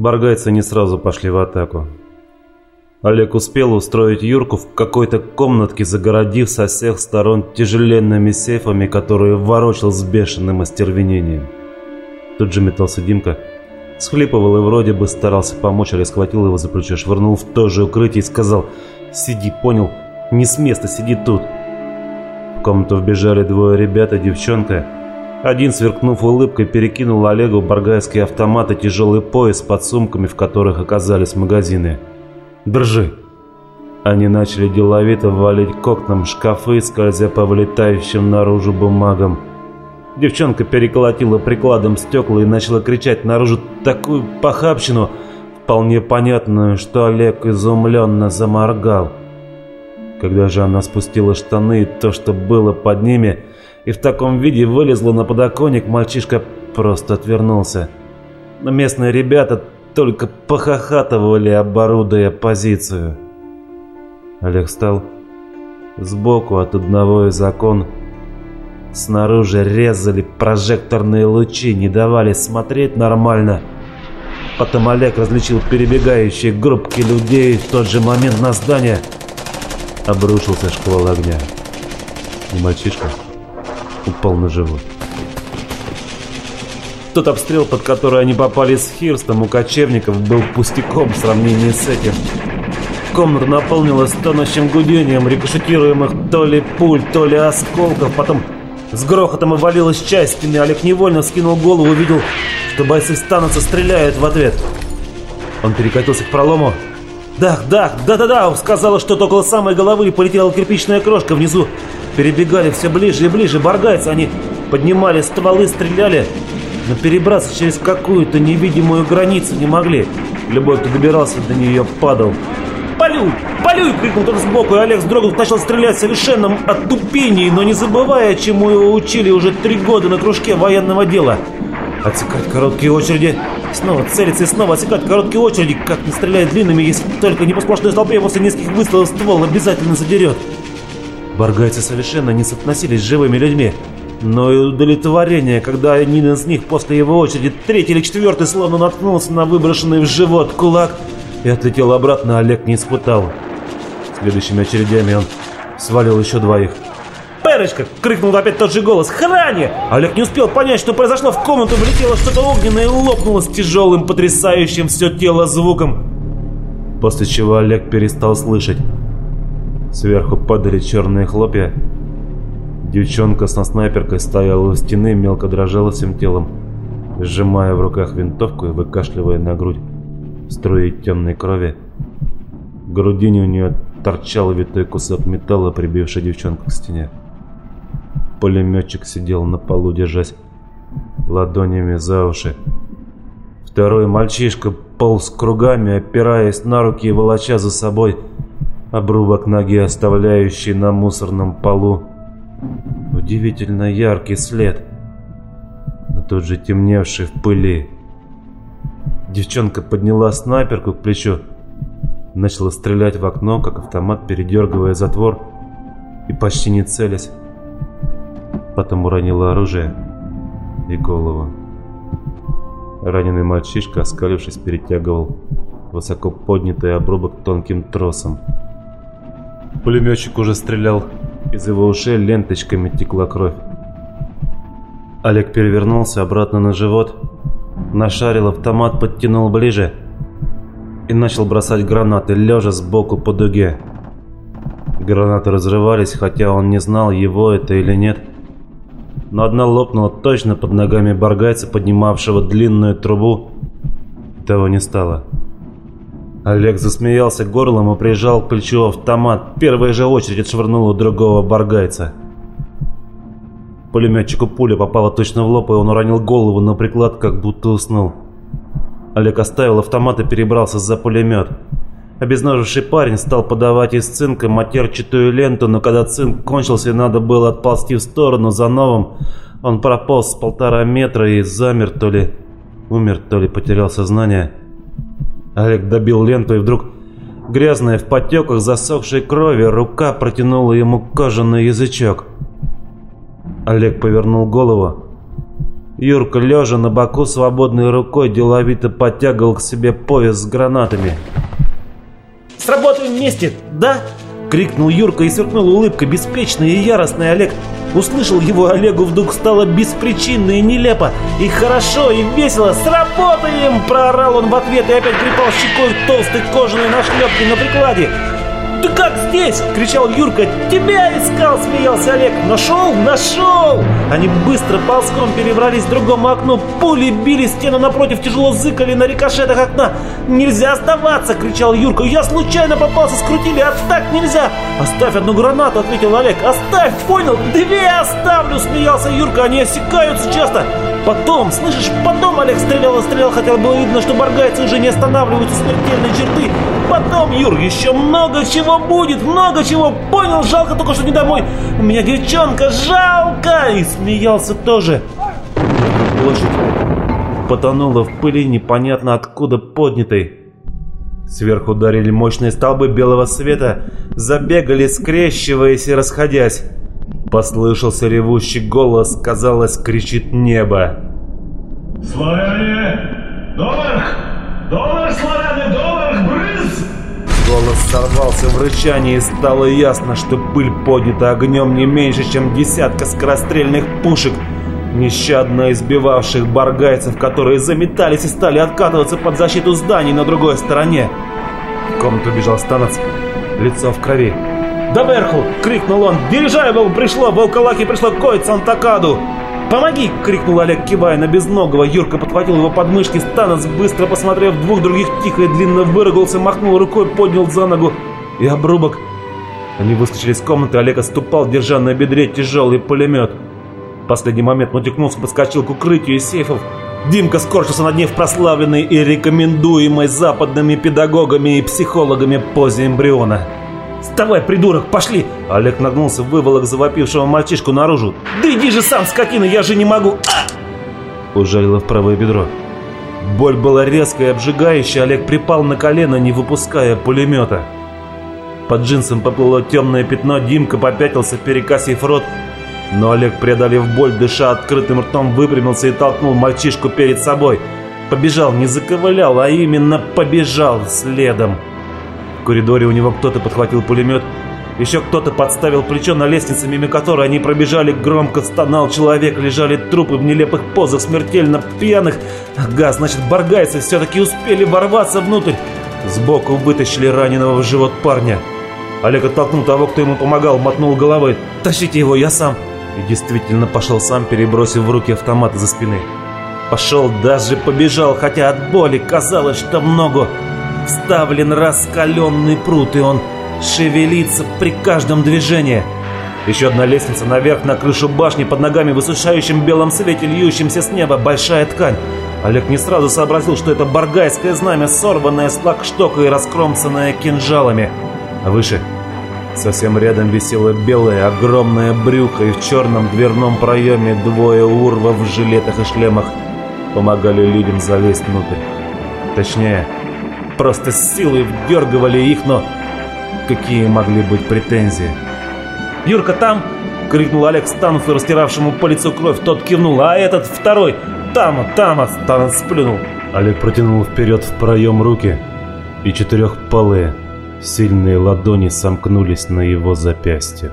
Баргайцы не сразу пошли в атаку. Олег успел устроить Юрку в какой-то комнатке, загородив со всех сторон тяжеленными сейфами, которые ворочал с бешеным остервенением. Тут же метался Димка, схлипывал и вроде бы старался помочь, Олег схватил его за плечо, швырнул в то же укрытие и сказал «Сиди, понял? Не с места, сиди тут». В комнату вбежали двое ребят и девчонка – один, сверкнув улыбкой, перекинул Олегу баргайский автомат и тяжелый пояс под сумками, в которых оказались магазины. «Держи!» Они начали деловито валить к окнам шкафы, скользя по вылетающим наружу бумагам. Девчонка переколотила прикладом стекла и начала кричать наружу такую похабщину, вполне понятную, что Олег изумленно заморгал. Когда же она спустила штаны и то, что было под ними – и в таком виде вылезла на подоконник, мальчишка просто отвернулся. Но местные ребята только похохатывали, оборудуя позицию. Олег встал сбоку от одного из окон. Снаружи резали прожекторные лучи, не давали смотреть нормально. Потом Олег различил перебегающие группки людей. В тот же момент на здание обрушился шквал огня. И мальчишка упал на живот. Тот обстрел, под который они попали с Хирстом у кочевников, был пустяком в сравнении с этим. Комната наполнилась тонущим гудением рикошетируемых то ли пуль, то ли осколков. Потом с грохотом валилась частями. Олег невольно скинул голову, увидел, что бойцы станутся, стреляют в ответ. Он перекатился к пролому. «Да, да, да-да-да!» Сказала что-то около самой головы полетела кирпичная крошка внизу. Перебегали все ближе и ближе баргайцы. Они поднимали стволы, стреляли, но перебраться через какую-то невидимую границу не могли. Любой, кто добирался до нее, падал. «Полюй! Полюй!» — крикнул кто-то сбоку, и Олег вздрогнул, начал стрелять совершенно от тупений, но не забывая, чему его учили уже три года на кружке военного дела. Отсекать короткие очереди, снова целиться и снова отсекать короткие очереди, как не стреляет длинными, если только не по сплошной столбе после нескольких выстрелов ствол обязательно задерет. Баргайцы совершенно не соотносились с живыми людьми. Но и удовлетворение, когда один из них после его очереди, третий или четвертый, словно наткнулся на выброшенный в живот кулак и отлетел обратно, Олег не испытал. Следующими очередями он свалил еще двоих. «Перочка!» — крикнул опять тот же голос. «Храни!» Олег не успел понять, что произошло. В комнату влетело что-то огненное и лопнуло с тяжелым, потрясающим все тело звуком. После чего Олег перестал слышать. Сверху падали черные хлопья. Девчонка с снайперкой стояла у стены, мелко дрожала всем телом, сжимая в руках винтовку и выкашливая на грудь струи темной крови. В грудине у нее торчал витой кусок металла, прибивший девчонку к стене. Пулеметчик сидел на полу, держась ладонями за уши. Второй мальчишка полз кругами, опираясь на руки и волоча за собой обрубок ноги, оставляющий на мусорном полу удивительно яркий след, но тот же темневший в пыли. Девчонка подняла снайперку к плечу, начала стрелять в окно, как автомат, передергивая затвор и почти не целясь. Потом уронила оружие и голову. Раненый мальчишка, оскалившись, перетягивал высоко поднятый обрубок тонким тросом. Пулеметчик уже стрелял. Из его ушей ленточками текла кровь. Олег перевернулся обратно на живот, нашарил автомат, подтянул ближе и начал бросать гранаты, лежа сбоку по дуге. Гранаты разрывались, хотя он не знал, его это или нет. Но одна лопнула точно под ногами баргайца, поднимавшего длинную трубу. Того не стало. Олег засмеялся горлом и прижал к плечу автомат. Первая же очередь отшвырнула другого баргайца. Пулеметчику пуля попала точно в лоб, и он уронил голову на приклад, как будто уснул. Олег оставил автомат и перебрался за пулемет. Обезноживший парень стал подавать из цинка матерчатую ленту, но когда цинк кончился и надо было отползти в сторону за новым, он прополз полтора метра и замер, то ли умер, то ли потерял сознание. Олег добил ленту и вдруг, грязная в потеках засохшей крови, рука протянула ему кожаный язычок. Олег повернул голову Юрка, лежа на боку свободной рукой, деловито подтягивал к себе пояс с гранатами. «Сработаем вместе, да?» — крикнул Юрка и сверкнул улыбкой, беспечный и яростный Олег. Услышал его Олегу вдруг стало беспричинно и нелепо. И хорошо, и весело. «Сработаем!» — проорал он в ответ и опять припал щекой толстой кожаной нашлепке на прикладе. «Ты как здесь?» — кричал Юрка. «Тебя искал!» — смеялся Олег. «Нашел? Нашел!» Они быстро ползком перебрались к другому окну. Пули били стену напротив, тяжело зыкали на рикошетах окна. «Нельзя оставаться!» — кричал Юрка. «Я случайно попался, скрутили, а так нельзя!» «Оставь одну гранату!» — ответил Олег. «Оставь, понял? Две оставлю!» — смеялся Юрка. «Они осекаются часто!» Потом, слышишь, потом Олег стрелял и стрелял, хотя было видно, что баргайцы уже не останавливаются смертельной черты. Потом, Юр, еще много чего будет, много чего. Понял, жалко только, что не домой. У меня девчонка, жалко. И смеялся тоже. Площадь потонула в пыли непонятно откуда поднятой. Сверху ударили мощные столбы белого света, забегали, скрещиваясь и расходясь. Послышался ревущий голос, казалось, кричит небо. «Славяне! Доверх! Доверх, славяне, доверх, брыз!» Голос сорвался в рычании, и стало ясно, что пыль поднята огнем не меньше, чем десятка скорострельных пушек, нещадно избивавших баргайцев, которые заметались и стали откатываться под защиту зданий на другой стороне. В комнату бежал станец, лицо в крови. «Доверху!» — крикнул он. «Дирижабль пришло! Волколаки пришло к Сантакаду!» «Помоги!» — крикнул Олег, кивая на безногого. Юрка подхватил его подмышки. Станос, быстро посмотрев двух других, тихо и длинно выругался, махнул рукой, поднял за ногу. И обрубок. Они выскочили из комнаты, Олег отступал, держа на бедре тяжелый пулемет. В последний момент натекнулся, подскочил к укрытию из сейфов. Димка скорчился над ней в прославленной и рекомендуемой западными педагогами и психологами позе эмбриона. «Вставай, придурок, пошли!» Олег нагнулся, выволок завопившего мальчишку наружу. «Да иди же сам, скотина, я же не могу!» а! Ужалило в правое бедро. Боль была резкая и обжигающая, Олег припал на колено, не выпуская пулемета. Под джинсом поплыло темное пятно, Димка попятился, перекосив рот. Но Олег, преодолев боль, дыша открытым ртом, выпрямился и толкнул мальчишку перед собой. Побежал, не заковылял, а именно побежал следом. Коридоре у него кто-то подхватил пулемет. Еще кто-то подставил плечо на лестнице, мимо которой они пробежали, громко стонал человек, лежали трупы в нелепых позах, смертельно пьяных. Ага, значит, баргайцы все-таки успели ворваться внутрь. Сбоку вытащили раненого в живот парня. Олег оттолкнул того, кто ему помогал, мотнул головой. «Тащите его, я сам!» И действительно пошел сам, перебросив в руки автомат за спины. Пошел, даже побежал, хотя от боли казалось, что много вставлен раскаленный пруд, и он шевелится при каждом движении. Еще одна лестница наверх на крышу башни под ногами в высушающем белом свете, льющемся с неба, большая ткань. Олег не сразу сообразил, что это баргайское знамя, сорванное с флагштока и раскромсанное кинжалами. А выше, совсем рядом висело белое, огромное брюхо, и в черном дверном проеме двое урвов в жилетах и шлемах помогали людям залезть внутрь. Точнее, просто силой вдергивали их, но какие могли быть претензии? «Юрка, там!» — крикнул Олег Станусу, растиравшему по лицу кровь. Тот кивнул, а этот второй «Там, там!» — Станус сплюнул. Олег протянул вперед в проем руки, и четырехпалые, сильные ладони сомкнулись на его запястьях.